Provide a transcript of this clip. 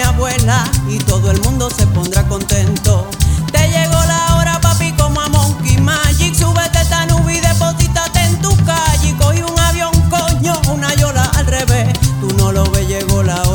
mi abuela y todo el mundo se pondrá contento. Te llegó la hora, papi, como a Monkey Magic. Súbete esta nube y deposítate en tu calle. Cogí un avión, coño, una yola al revés. Tú no lo ves, llegó la hora.